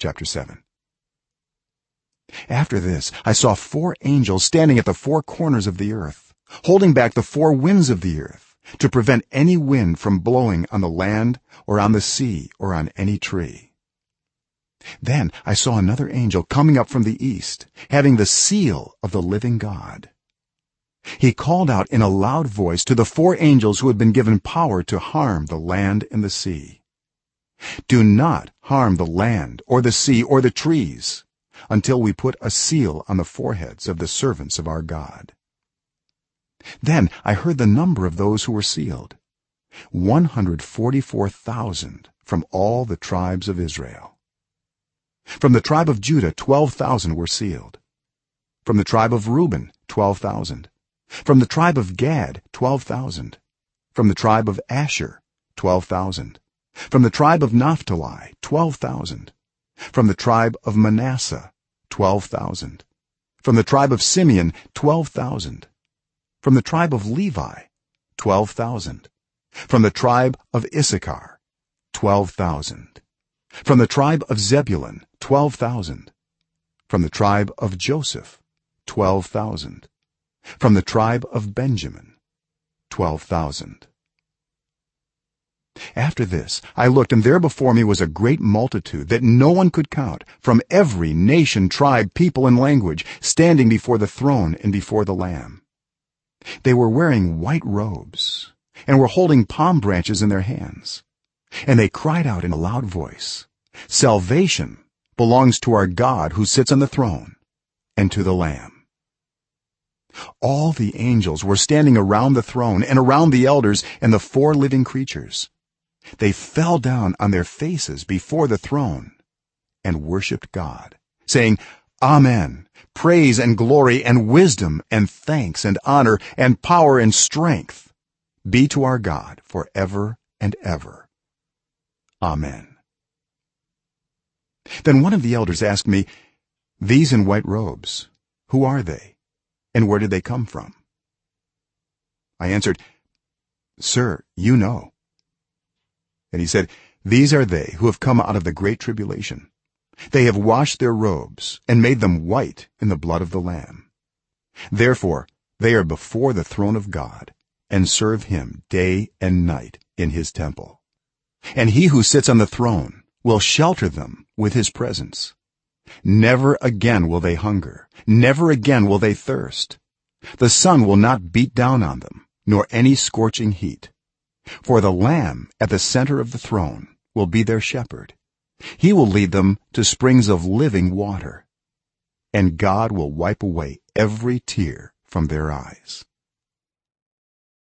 chapter 7 after this i saw four angels standing at the four corners of the earth holding back the four winds of the earth to prevent any wind from blowing on the land or on the sea or on any tree. Then i saw another angel coming up from the east having the seal of the living god. He called out in a loud voice to the four angels who had been given power to harm the land and the sea. Do not harm the land or the sea or the trees until we put a seal on the foreheads of the servants of our god. Then i heard the number of those who were sealed 144000 from all the tribes of israel. From the tribe of judah 12000 were sealed. From the tribe of reuben 12000 from the tribe of gad 12000 from the tribe of asher 12000 from the tribe of naphtali 12000 from the tribe of manasseh 12000 from the tribe of simeon 12000 from the tribe of levi 12000 from the tribe of issachar 12000 from the tribe of zebulun 12000 from the tribe of joseph 12000 from the tribe of benjamin 12000 after this i looked and there before me was a great multitude that no one could count from every nation tribe people and language standing before the throne and before the lamb. They were wearing white robes and were holding palm branches in their hands. And they cried out in a loud voice salvation belongs to our god who sits on the throne and to the lamb. All the angels were standing around the throne and around the elders and the four living creatures they fell down on their faces before the throne and worshiped god saying amen. Praise and glory and wisdom and thanks and honor and power and strength be to our god forever and ever. Amen. Then one of the elders asked me these in white robes who are they and where did they come from? I answered sir you know and he said these are they who have come out of the great tribulation. They have washed their robes and made them white in the blood of the lamb. Therefore they are before the throne of god and serve him day and night in his temple. And he who sits on the throne will shelter them with his presence. Never again will they hunger. Never again will they thirst. The sun will not beat down on them nor any scorching heat for the lamb at the center of the throne will be their shepherd. He will lead them to springs of living water and god will wipe away every tear from their eyes